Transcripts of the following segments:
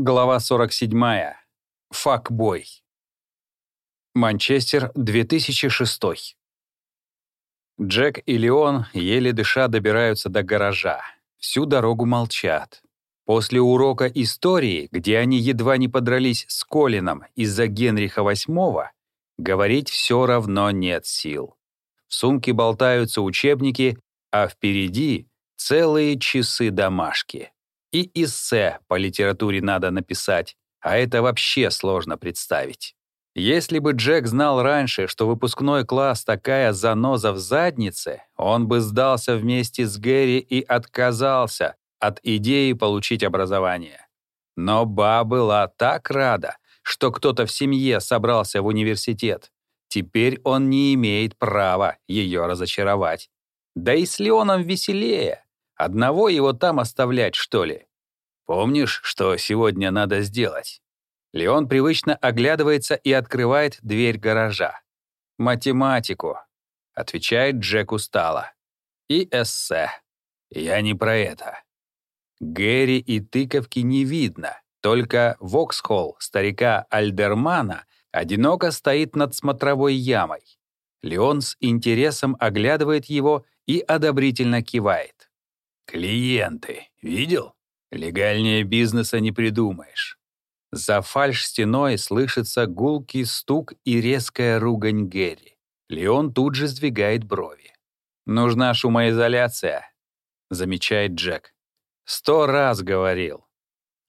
Глава 47. Факбой. Манчестер, 2006. Джек и Леон, еле дыша, добираются до гаража. Всю дорогу молчат. После урока истории, где они едва не подрались с Колином из-за Генриха VIII, говорить все равно нет сил. В сумке болтаются учебники, а впереди целые часы домашки. И эссе по литературе надо написать, а это вообще сложно представить. Если бы Джек знал раньше, что выпускной класс такая заноза в заднице, он бы сдался вместе с Гэри и отказался от идеи получить образование. Но Ба была так рада, что кто-то в семье собрался в университет. Теперь он не имеет права ее разочаровать. Да и с Леоном веселее. Одного его там оставлять, что ли? Помнишь, что сегодня надо сделать? Леон привычно оглядывается и открывает дверь гаража. «Математику», — отвечает Джек устало. «И эссе. Я не про это. Гэри и тыковки не видно, только Воксхолл старика Альдермана одиноко стоит над смотровой ямой. Леон с интересом оглядывает его и одобрительно кивает. «Клиенты. Видел? Легальнее бизнеса не придумаешь». За фальш-стеной слышится гулкий стук и резкая ругань Гэри. Леон тут же сдвигает брови. «Нужна шумоизоляция», — замечает Джек. «Сто раз говорил».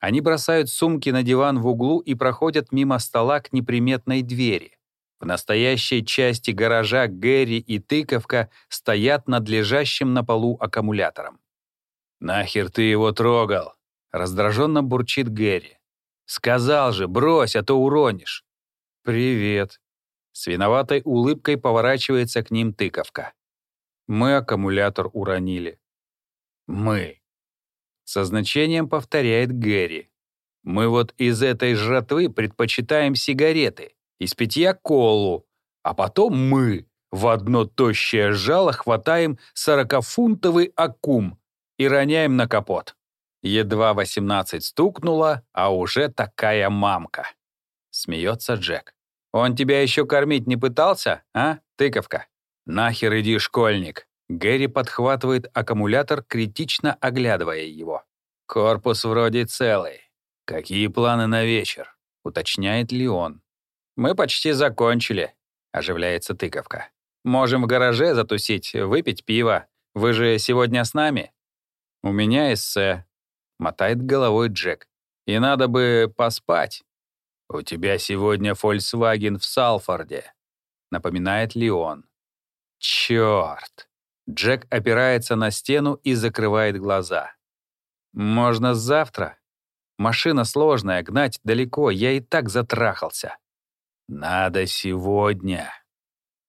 Они бросают сумки на диван в углу и проходят мимо стола к неприметной двери. В настоящей части гаража Гэри и тыковка стоят над лежащим на полу аккумулятором. «Нахер ты его трогал?» — раздраженно бурчит Гэри. «Сказал же, брось, а то уронишь». «Привет». С виноватой улыбкой поворачивается к ним тыковка. Мы аккумулятор уронили. «Мы». Со значением повторяет Гэри. «Мы вот из этой жратвы предпочитаем сигареты, из питья колу, а потом мы в одно тощее жало хватаем сорокафунтовый аккум и роняем на капот. Едва 18 стукнуло, а уже такая мамка. Смеется Джек. Он тебя еще кормить не пытался, а, тыковка? Нахер иди, школьник. Гэри подхватывает аккумулятор, критично оглядывая его. Корпус вроде целый. Какие планы на вечер? Уточняет Леон. Мы почти закончили, оживляется тыковка. Можем в гараже затусить, выпить пиво. Вы же сегодня с нами? «У меня эссе», — мотает головой Джек. «И надо бы поспать». «У тебя сегодня Volkswagen в Салфорде», — напоминает Леон. «Чёрт!» Джек опирается на стену и закрывает глаза. «Можно завтра? Машина сложная, гнать далеко, я и так затрахался». «Надо сегодня».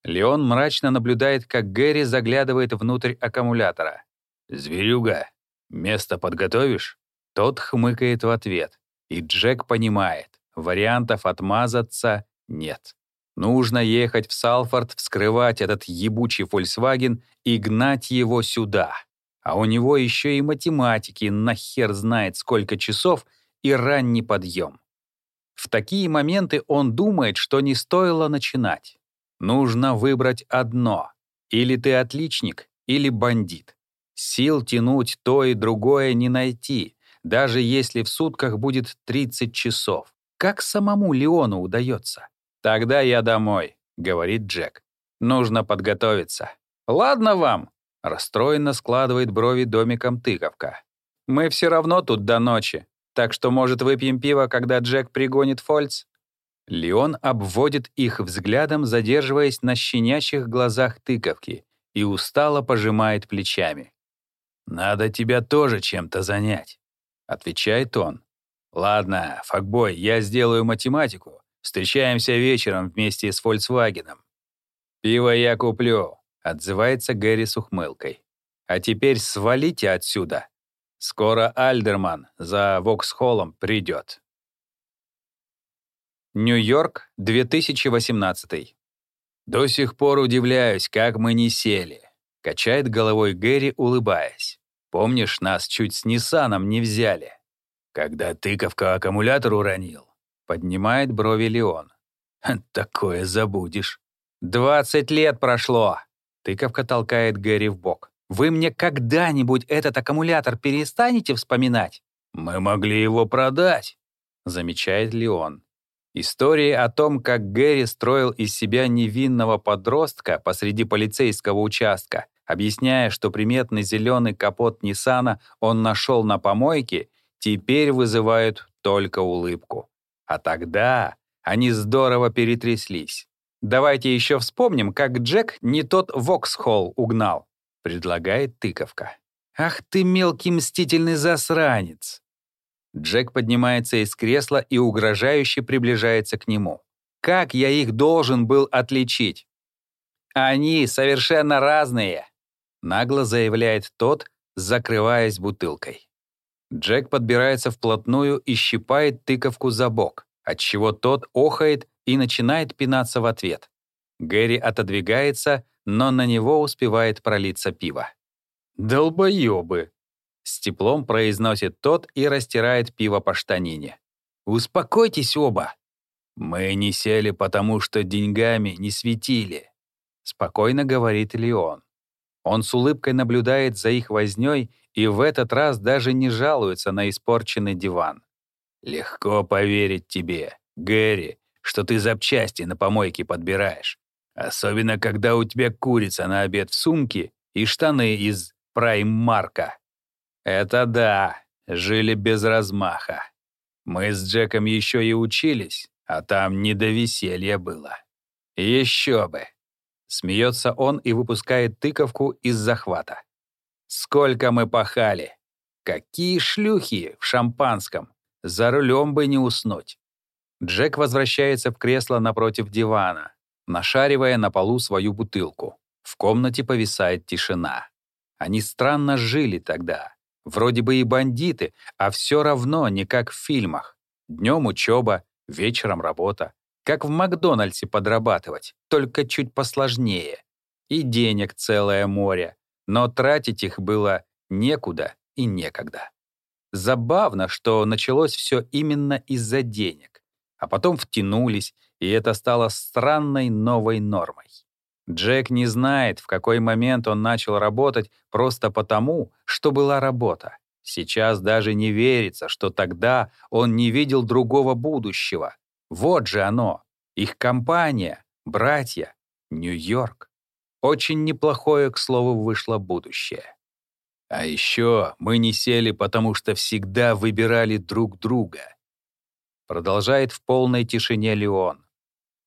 Леон мрачно наблюдает, как Гэри заглядывает внутрь аккумулятора. «Зверюга, «Место подготовишь?» Тот хмыкает в ответ, и Джек понимает, вариантов отмазаться нет. Нужно ехать в Салфорд, вскрывать этот ебучий Volkswagen и гнать его сюда. А у него еще и математики нахер знает сколько часов и ранний подъем. В такие моменты он думает, что не стоило начинать. Нужно выбрать одно. Или ты отличник, или бандит. Сил тянуть то и другое не найти, даже если в сутках будет 30 часов. Как самому Леону удается? «Тогда я домой», — говорит Джек. «Нужно подготовиться». «Ладно вам», — расстроенно складывает брови домиком тыковка. «Мы все равно тут до ночи, так что, может, выпьем пиво, когда Джек пригонит Фольц?» Леон обводит их взглядом, задерживаясь на щенячьих глазах тыковки, и устало пожимает плечами. «Надо тебя тоже чем-то занять», — отвечает он. «Ладно, факбой, я сделаю математику. Встречаемся вечером вместе с Фольксвагеном». «Пиво я куплю», — отзывается Гэри с ухмылкой. «А теперь свалите отсюда. Скоро Альдерман за Воксхоллом придет». Нью-Йорк, 2018. «До сих пор удивляюсь, как мы не сели», — качает головой Гэри, улыбаясь. Помнишь, нас чуть с Ниссаном не взяли? Когда тыковка аккумулятор уронил, поднимает брови Леон. Такое забудешь. «Двадцать лет прошло!» Тыковка толкает Гэри в бок. «Вы мне когда-нибудь этот аккумулятор перестанете вспоминать?» «Мы могли его продать», — замечает Леон. Истории о том, как Гэри строил из себя невинного подростка посреди полицейского участка, объясняя, что приметный зеленый капот Ниссана он нашел на помойке, теперь вызывают только улыбку. А тогда они здорово перетряслись. Давайте еще вспомним, как Джек не тот Воксхолл угнал, предлагает тыковка. Ах ты мелкий мстительный засранец. Джек поднимается из кресла и угрожающе приближается к нему. Как я их должен был отличить? Они совершенно разные, нагло заявляет тот, закрываясь бутылкой. Джек подбирается вплотную и щипает тыковку за бок, отчего тот охает и начинает пинаться в ответ. Гэри отодвигается, но на него успевает пролиться пиво. «Долбоёбы!» С теплом произносит тот и растирает пиво по штанине. «Успокойтесь оба!» «Мы не сели, потому что деньгами не светили», — спокойно говорит Леон. Он с улыбкой наблюдает за их вознёй и в этот раз даже не жалуется на испорченный диван. «Легко поверить тебе, Гэри, что ты запчасти на помойке подбираешь. Особенно, когда у тебя курица на обед в сумке и штаны из прайм-марка. Это да, жили без размаха. Мы с Джеком еще и учились, а там не до веселья было. Еще бы. Смеется он и выпускает тыковку из захвата. Сколько мы пахали. Какие шлюхи в шампанском. За рулем бы не уснуть. Джек возвращается в кресло напротив дивана, нашаривая на полу свою бутылку. В комнате повисает тишина. Они странно жили тогда. Вроде бы и бандиты, а все равно не как в фильмах. Днем учеба, вечером работа. Как в Макдональдсе подрабатывать, только чуть посложнее. И денег целое море. Но тратить их было некуда и некогда. Забавно, что началось все именно из-за денег а потом втянулись, и это стало странной новой нормой. Джек не знает, в какой момент он начал работать просто потому, что была работа. Сейчас даже не верится, что тогда он не видел другого будущего. Вот же оно, их компания, братья, Нью-Йорк. Очень неплохое, к слову, вышло будущее. А еще мы не сели, потому что всегда выбирали друг друга. Продолжает в полной тишине Леон.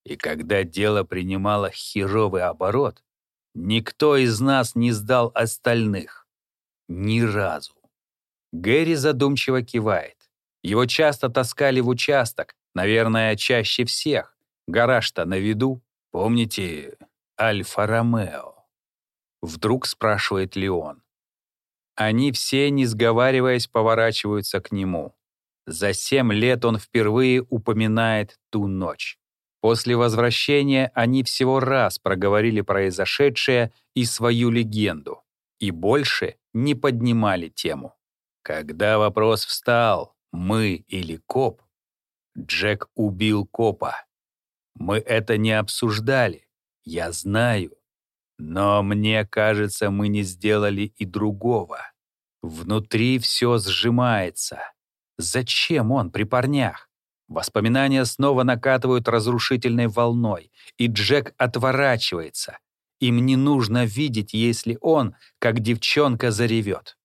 И когда дело принимало херовый оборот, никто из нас не сдал остальных. Ни разу. Гэри задумчиво кивает. Его часто таскали в участок, наверное, чаще всех. Гараж-то на виду. Помните Альфа-Ромео? Вдруг спрашивает Леон. Они все, не сговариваясь, поворачиваются к нему. За семь лет он впервые упоминает ту ночь. После возвращения они всего раз проговорили произошедшее и свою легенду, и больше не поднимали тему. Когда вопрос встал, мы или коп, Джек убил копа. Мы это не обсуждали, я знаю. Но мне кажется, мы не сделали и другого. Внутри все сжимается. Зачем он при парнях? Воспоминания снова накатывают разрушительной волной, и Джек отворачивается. Им не нужно видеть, если он, как девчонка, заревет.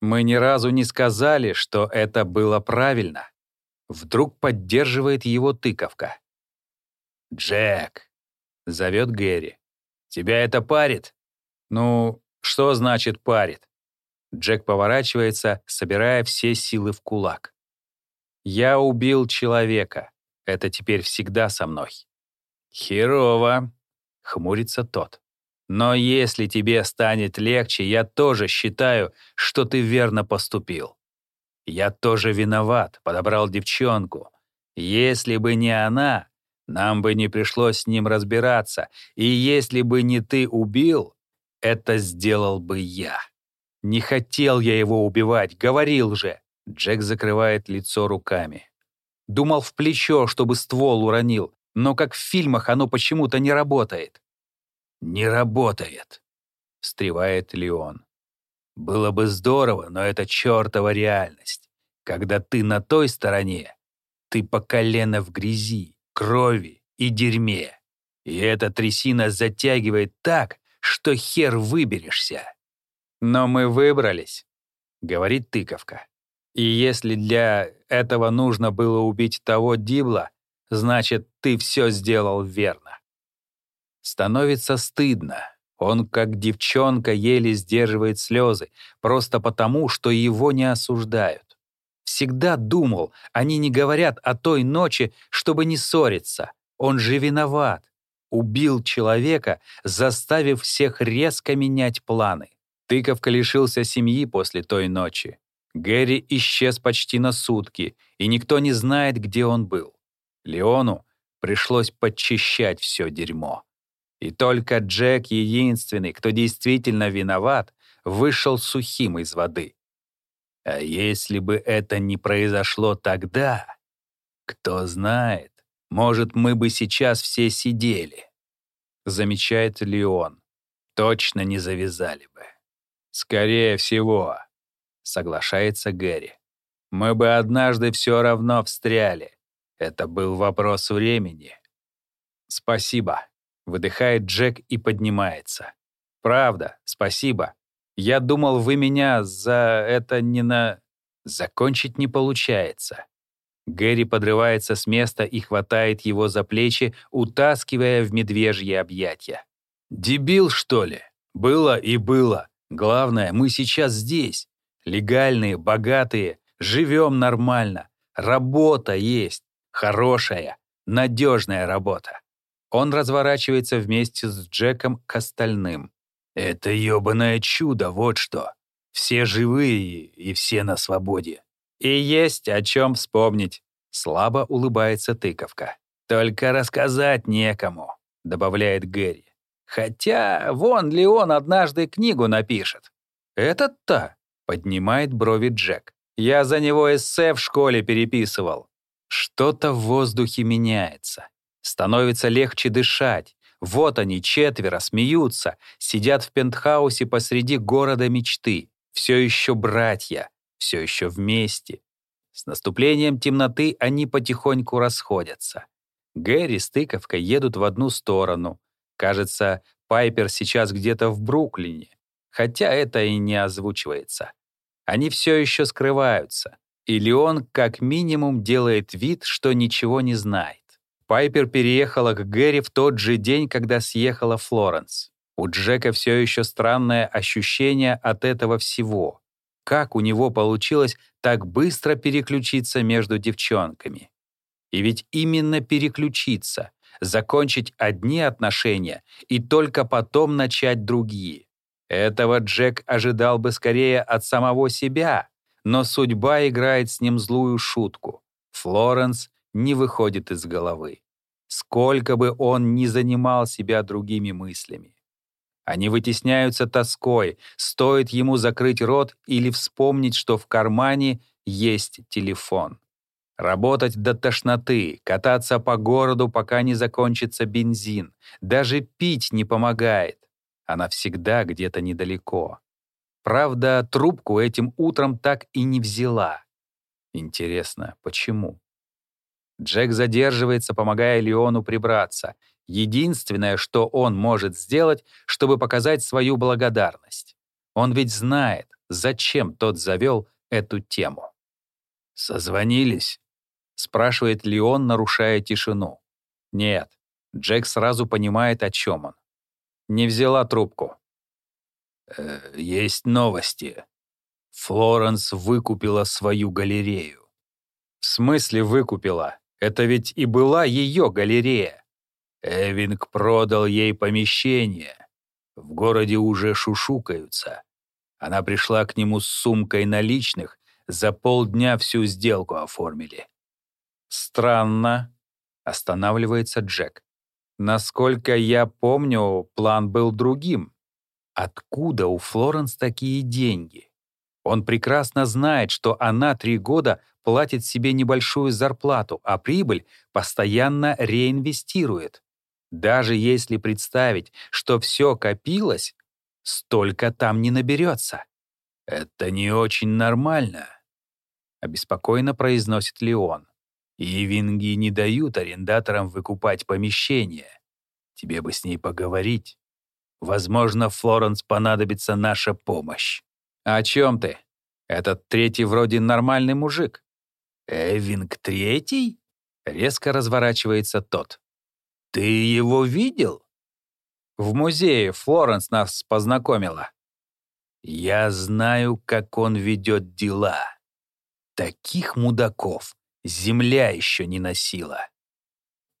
Мы ни разу не сказали, что это было правильно. Вдруг поддерживает его тыковка. «Джек», — зовет Гэри, — «тебя это парит?» «Ну, что значит парит?» Джек поворачивается, собирая все силы в кулак. «Я убил человека. Это теперь всегда со мной». «Херово», — хмурится тот. «Но если тебе станет легче, я тоже считаю, что ты верно поступил. Я тоже виноват, подобрал девчонку. Если бы не она, нам бы не пришлось с ним разбираться, и если бы не ты убил, это сделал бы я». Не хотел я его убивать, говорил же. Джек закрывает лицо руками. Думал в плечо, чтобы ствол уронил, но как в фильмах оно почему-то не работает. «Не работает», — встревает Леон. «Было бы здорово, но это чертова реальность. Когда ты на той стороне, ты по колено в грязи, крови и дерьме. И эта трясина затягивает так, что хер выберешься». «Но мы выбрались», — говорит тыковка. «И если для этого нужно было убить того Дибла, значит, ты все сделал верно». Становится стыдно. Он, как девчонка, еле сдерживает слезы, просто потому, что его не осуждают. Всегда думал, они не говорят о той ночи, чтобы не ссориться. Он же виноват. Убил человека, заставив всех резко менять планы. Тыковка лишился семьи после той ночи. Гэри исчез почти на сутки, и никто не знает, где он был. Леону пришлось подчищать все дерьмо. И только Джек, единственный, кто действительно виноват, вышел сухим из воды. А если бы это не произошло тогда, кто знает, может, мы бы сейчас все сидели, замечает Леон. Точно не завязали бы. Скорее всего, соглашается Гэри. Мы бы однажды все равно встряли. Это был вопрос времени. Спасибо, выдыхает Джек и поднимается. Правда, спасибо. Я думал, вы меня за это не на... Закончить не получается. Гэри подрывается с места и хватает его за плечи, утаскивая в медвежье объятия. «Дебил, что ли? Было и было. Главное, мы сейчас здесь. Легальные, богатые, живем нормально. Работа есть. Хорошая, надежная работа. Он разворачивается вместе с Джеком к остальным. Это ёбаное чудо, вот что. Все живые и все на свободе. И есть о чем вспомнить. Слабо улыбается тыковка. Только рассказать некому, добавляет Гэри. Хотя вон ли он однажды книгу напишет. Этот-то, поднимает брови Джек. Я за него эссе в школе переписывал. Что-то в воздухе меняется. Становится легче дышать. Вот они, четверо, смеются, сидят в пентхаусе посреди города мечты. Все еще братья, все еще вместе. С наступлением темноты они потихоньку расходятся. Гэри с тыковкой едут в одну сторону. Кажется, Пайпер сейчас где-то в Бруклине, хотя это и не озвучивается. Они все еще скрываются, и Леон как минимум делает вид, что ничего не знает. Пайпер переехала к Гэри в тот же день, когда съехала Флоренс. У Джека все еще странное ощущение от этого всего. Как у него получилось так быстро переключиться между девчонками? И ведь именно переключиться, закончить одни отношения и только потом начать другие. Этого Джек ожидал бы скорее от самого себя, но судьба играет с ним злую шутку. Флоренс не выходит из головы. Сколько бы он ни занимал себя другими мыслями. Они вытесняются тоской, стоит ему закрыть рот или вспомнить, что в кармане есть телефон. Работать до тошноты, кататься по городу, пока не закончится бензин. Даже пить не помогает. Она всегда где-то недалеко. Правда, трубку этим утром так и не взяла. Интересно, почему? Джек задерживается, помогая Леону прибраться. Единственное, что он может сделать, чтобы показать свою благодарность. Он ведь знает, зачем тот завел эту тему. «Созвонились?» — спрашивает Леон, нарушая тишину. «Нет». Джек сразу понимает, о чем он. Не взяла трубку. «Э, «Есть новости. Флоренс выкупила свою галерею». «В смысле выкупила? Это ведь и была ее галерея. Эвинг продал ей помещение. В городе уже шушукаются. Она пришла к нему с сумкой наличных, за полдня всю сделку оформили. «Странно», — останавливается Джек. «Насколько я помню, план был другим. Откуда у Флоренс такие деньги? Он прекрасно знает, что она три года платит себе небольшую зарплату, а прибыль постоянно реинвестирует. Даже если представить, что все копилось, столько там не наберется. «Это не очень нормально», — обеспокоенно произносит Леон. «Ивинги не дают арендаторам выкупать помещения. Тебе бы с ней поговорить. Возможно, Флоренс понадобится наша помощь». «О чем ты? Этот третий вроде нормальный мужик». «Эвинг третий?» — резко разворачивается тот. «Ты его видел?» «В музее Флоренс нас познакомила». Я знаю, как он ведет дела. Таких мудаков земля еще не носила.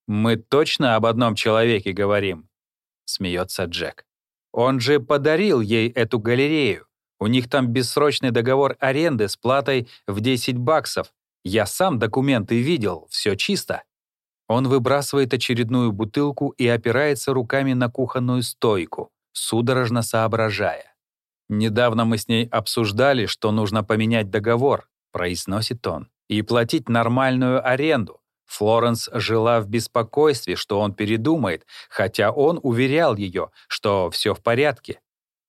«Мы точно об одном человеке говорим?» — смеется Джек. «Он же подарил ей эту галерею. У них там бессрочный договор аренды с платой в 10 баксов. Я сам документы видел, все чисто». Он выбрасывает очередную бутылку и опирается руками на кухонную стойку, судорожно соображая. «Недавно мы с ней обсуждали, что нужно поменять договор», — произносит он, «и платить нормальную аренду. Флоренс жила в беспокойстве, что он передумает, хотя он уверял ее, что все в порядке.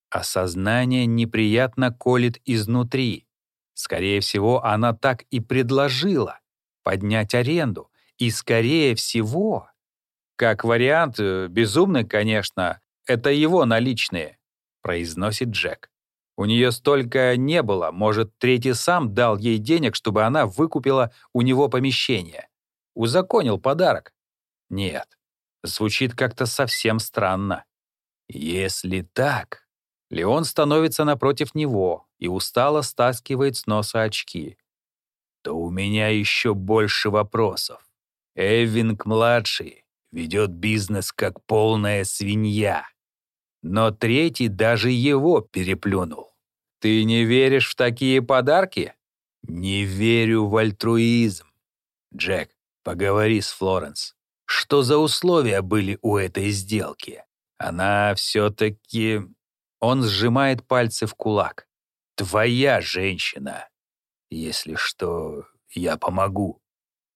Осознание неприятно колет изнутри. Скорее всего, она так и предложила поднять аренду. И скорее всего, как вариант, э, безумный, конечно, это его наличные, произносит Джек. У нее столько не было, может, третий сам дал ей денег, чтобы она выкупила у него помещение. Узаконил подарок. Нет, звучит как-то совсем странно. Если так, Леон становится напротив него и устало стаскивает с носа очки. То у меня еще больше вопросов. Эвинг-младший ведет бизнес как полная свинья. Но третий даже его переплюнул. Ты не веришь в такие подарки? Не верю в альтруизм. Джек, поговори с Флоренс. Что за условия были у этой сделки? Она все-таки... Он сжимает пальцы в кулак. Твоя женщина. Если что, я помогу.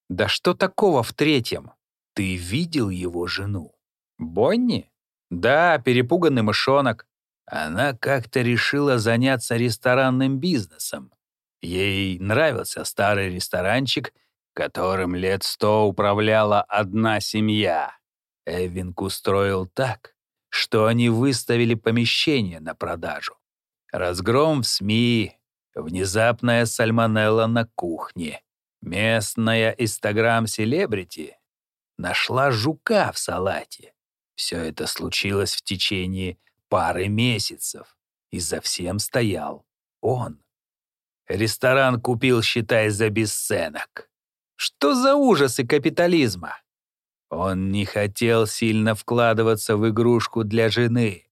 Да что такого в третьем? Ты видел его жену? Бонни? Да, перепуганный мышонок. Она как-то решила заняться ресторанным бизнесом. Ей нравился старый ресторанчик, которым лет сто управляла одна семья. Эвинг устроил так, что они выставили помещение на продажу. Разгром в СМИ, внезапная сальмонелла на кухне. Местная инстаграм-селебрити нашла жука в салате. Все это случилось в течение пары месяцев, и за всем стоял он. Ресторан купил, считай, за бесценок. Что за ужасы капитализма? Он не хотел сильно вкладываться в игрушку для жены.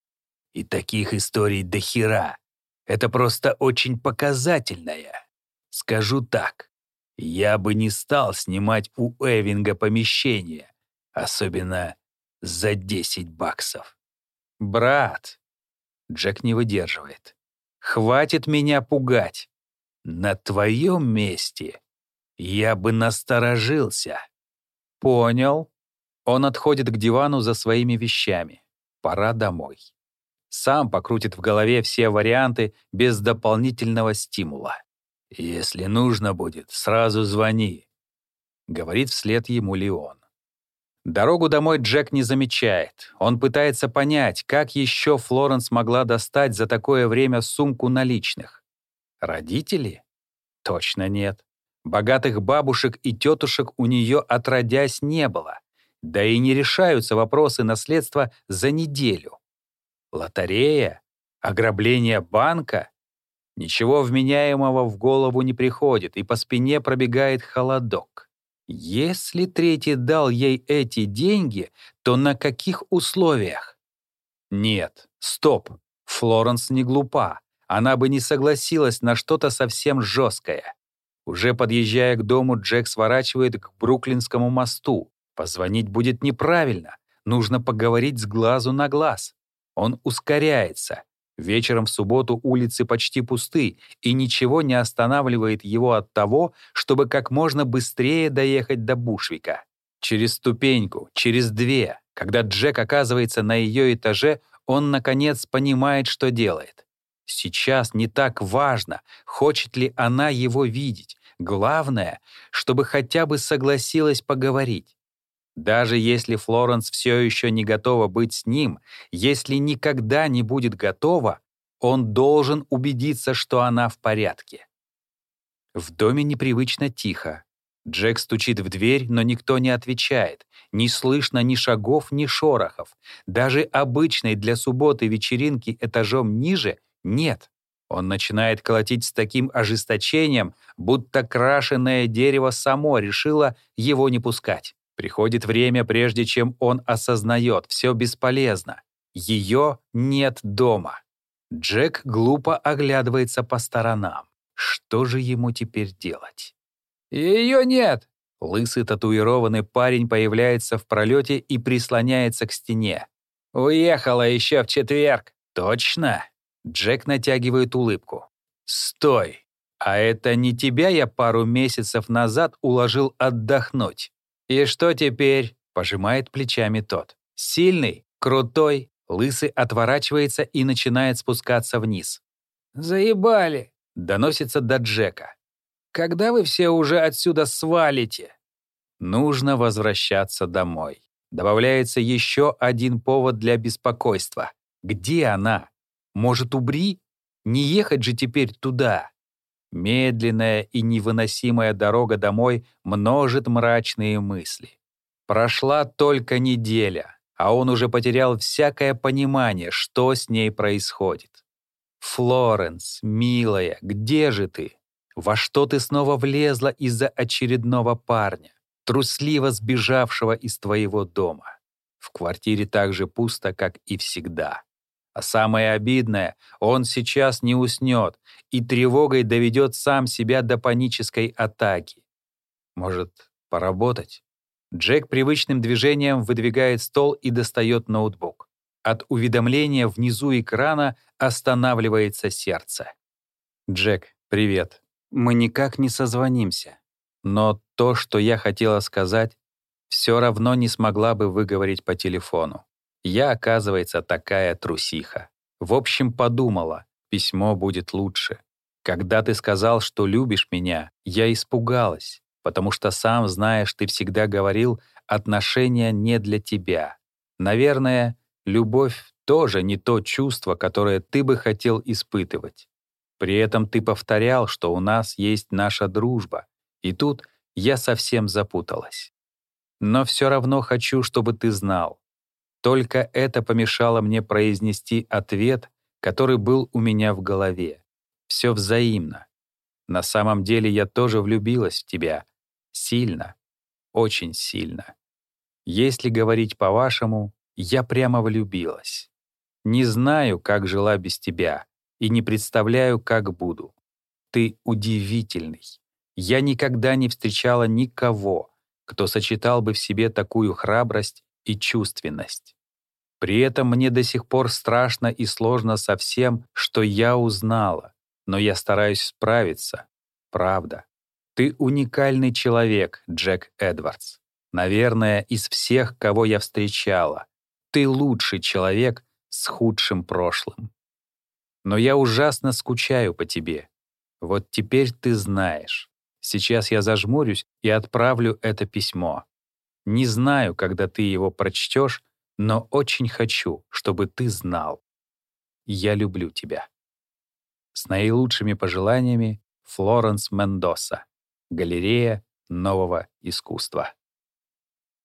И таких историй до хера. Это просто очень показательная. Скажу так, я бы не стал снимать у Эвинга помещение, особенно за 10 баксов. «Брат!» Джек не выдерживает. «Хватит меня пугать!» «На твоем месте я бы насторожился». «Понял». Он отходит к дивану за своими вещами. Пора домой. Сам покрутит в голове все варианты без дополнительного стимула. «Если нужно будет, сразу звони», — говорит вслед ему Леон. Дорогу домой Джек не замечает. Он пытается понять, как еще Флоренс могла достать за такое время сумку наличных. Родители? Точно нет. Богатых бабушек и тетушек у нее отродясь не было. Да и не решаются вопросы наследства за неделю. Лотерея? Ограбление банка? Ничего вменяемого в голову не приходит, и по спине пробегает холодок. Если третий дал ей эти деньги, то на каких условиях? Нет, стоп. Флоренс не глупа. Она бы не согласилась на что-то совсем жесткое. Уже подъезжая к дому, Джек сворачивает к Бруклинскому мосту. Позвонить будет неправильно. Нужно поговорить с глазу на глаз. Он ускоряется. Вечером в субботу улицы почти пусты, и ничего не останавливает его от того, чтобы как можно быстрее доехать до Бушвика. Через ступеньку, через две, когда Джек оказывается на ее этаже, он, наконец, понимает, что делает. Сейчас не так важно, хочет ли она его видеть. Главное, чтобы хотя бы согласилась поговорить. Даже если Флоренс все еще не готова быть с ним, если никогда не будет готова, он должен убедиться, что она в порядке. В доме непривычно тихо. Джек стучит в дверь, но никто не отвечает. Не слышно ни шагов, ни шорохов. Даже обычной для субботы вечеринки этажом ниже нет. Он начинает колотить с таким ожесточением, будто крашеное дерево само решило его не пускать. Приходит время, прежде чем он осознает, все бесполезно. Ее нет дома. Джек глупо оглядывается по сторонам. Что же ему теперь делать? Ее нет. Лысый татуированный парень появляется в пролете и прислоняется к стене. Уехала еще в четверг. Точно? Джек натягивает улыбку. Стой. А это не тебя я пару месяцев назад уложил отдохнуть. «И что теперь?» — пожимает плечами тот. «Сильный, крутой». Лысый отворачивается и начинает спускаться вниз. «Заебали!» — доносится до Джека. «Когда вы все уже отсюда свалите?» Нужно возвращаться домой. Добавляется еще один повод для беспокойства. Где она? Может, убри? Не ехать же теперь туда. Медленная и невыносимая дорога домой множит мрачные мысли. Прошла только неделя, а он уже потерял всякое понимание, что с ней происходит. «Флоренс, милая, где же ты? Во что ты снова влезла из-за очередного парня, трусливо сбежавшего из твоего дома?» В квартире так же пусто, как и всегда. А самое обидное, он сейчас не уснет и тревогой доведет сам себя до панической атаки. Может, поработать? Джек привычным движением выдвигает стол и достает ноутбук. От уведомления внизу экрана останавливается сердце. «Джек, привет. Мы никак не созвонимся. Но то, что я хотела сказать, все равно не смогла бы выговорить по телефону. Я, оказывается, такая трусиха. В общем, подумала, письмо будет лучше. Когда ты сказал, что любишь меня, я испугалась, потому что сам знаешь, ты всегда говорил, отношения не для тебя. Наверное, любовь тоже не то чувство, которое ты бы хотел испытывать. При этом ты повторял, что у нас есть наша дружба. И тут я совсем запуталась. Но все равно хочу, чтобы ты знал. Только это помешало мне произнести ответ, который был у меня в голове. Все взаимно. На самом деле я тоже влюбилась в тебя. Сильно. Очень сильно. Если говорить по-вашему, я прямо влюбилась. Не знаю, как жила без тебя, и не представляю, как буду. Ты удивительный. Я никогда не встречала никого, кто сочетал бы в себе такую храбрость и чувственность. При этом мне до сих пор страшно и сложно со всем, что я узнала, но я стараюсь справиться. Правда. Ты уникальный человек, Джек Эдвардс. Наверное, из всех, кого я встречала. Ты лучший человек с худшим прошлым. Но я ужасно скучаю по тебе. Вот теперь ты знаешь. Сейчас я зажмурюсь и отправлю это письмо. Не знаю, когда ты его прочтешь, но очень хочу, чтобы ты знал. Я люблю тебя. С наилучшими пожеланиями Флоренс Мендоса. Галерея нового искусства.